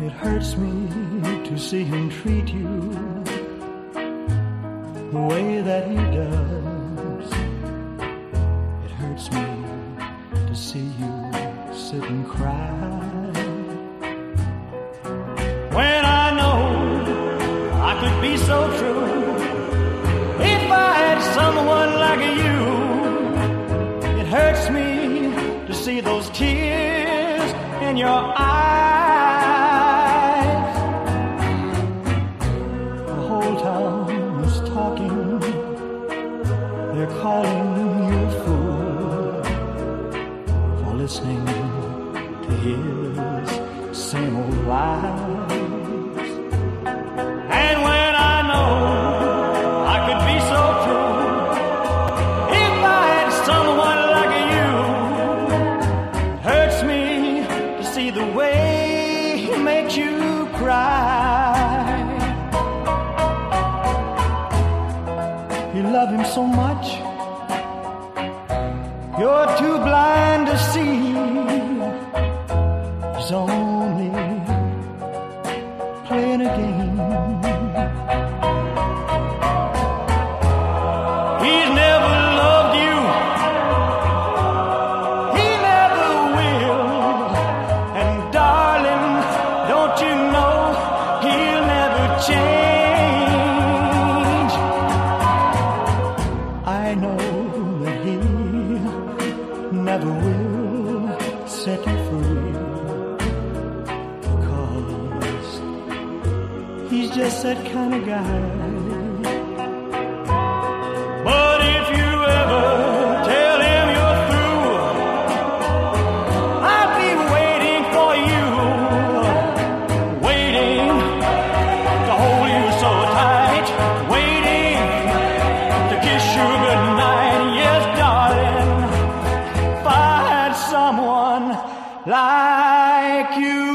It hurts me to see him treat you the way that he does. It hurts me to see you sit and cry. When I know I could be so true if I had someone like you. It hurts me to see those tears in your eyes. Town is talking. They're calling you a fool for listening to his same old lies. And when I know I could be so true if I had someone like you, it hurts me to see the way he makes you cry. Love him so much, you're too blind to see. He's only playing a game. He's just that kind of guy. But if you ever tell him you're through, I'll be waiting for you, waiting to hold you so tight, waiting to kiss you goodnight. Yes, darling, if I had someone like you.